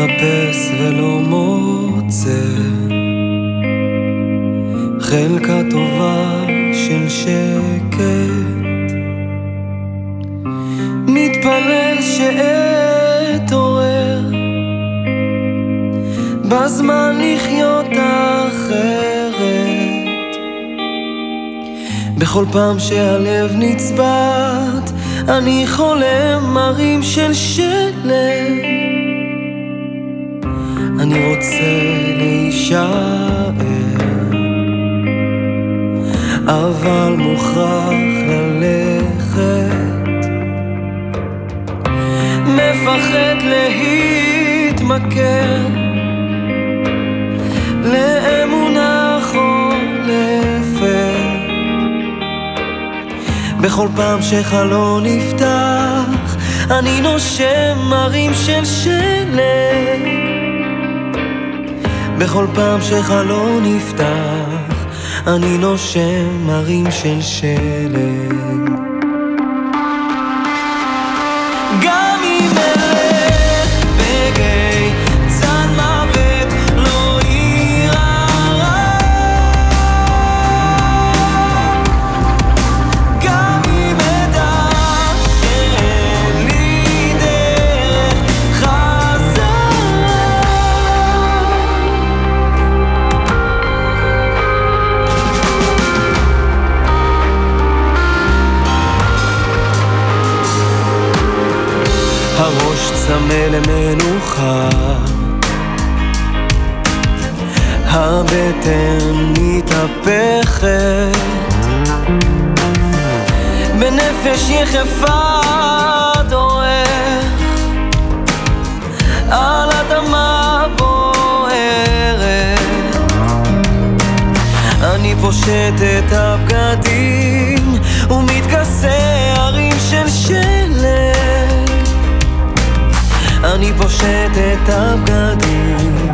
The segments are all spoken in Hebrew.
מחפש ולא מוצא. חלקה טובה של שקט. מתפלל שאתעורר בזמן לחיות אחרת. בכל פעם שהלב נצבט אני חולם מרים של אני רוצה להישאר אבל מוכרח ללכת. מפחד להתמכר לאמונה חולפת בכל פעם שחלון נפתח אני נושם מרים של שלג בכל פעם שחלון נפתח, אני נושם הרים של שלג. צמא למנוחה. הבטן מתהפכת. בנפש יחפה דורך. על אדמה בוערת. אני פושט את הבגדים ומתכסה הרים של שלג אני פושט את הבגדים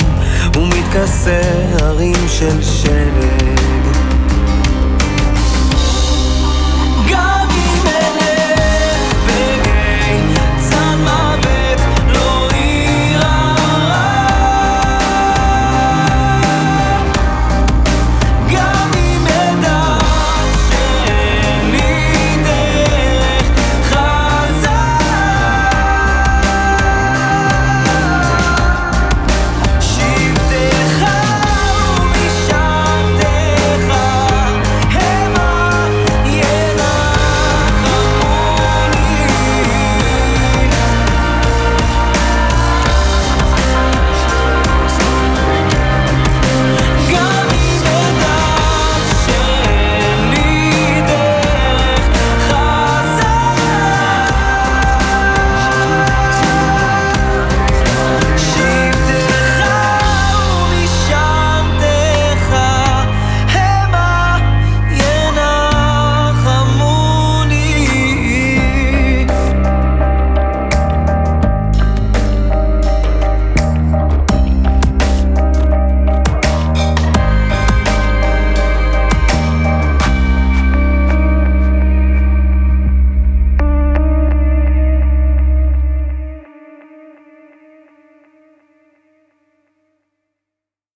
ומתכסה הרים של שלג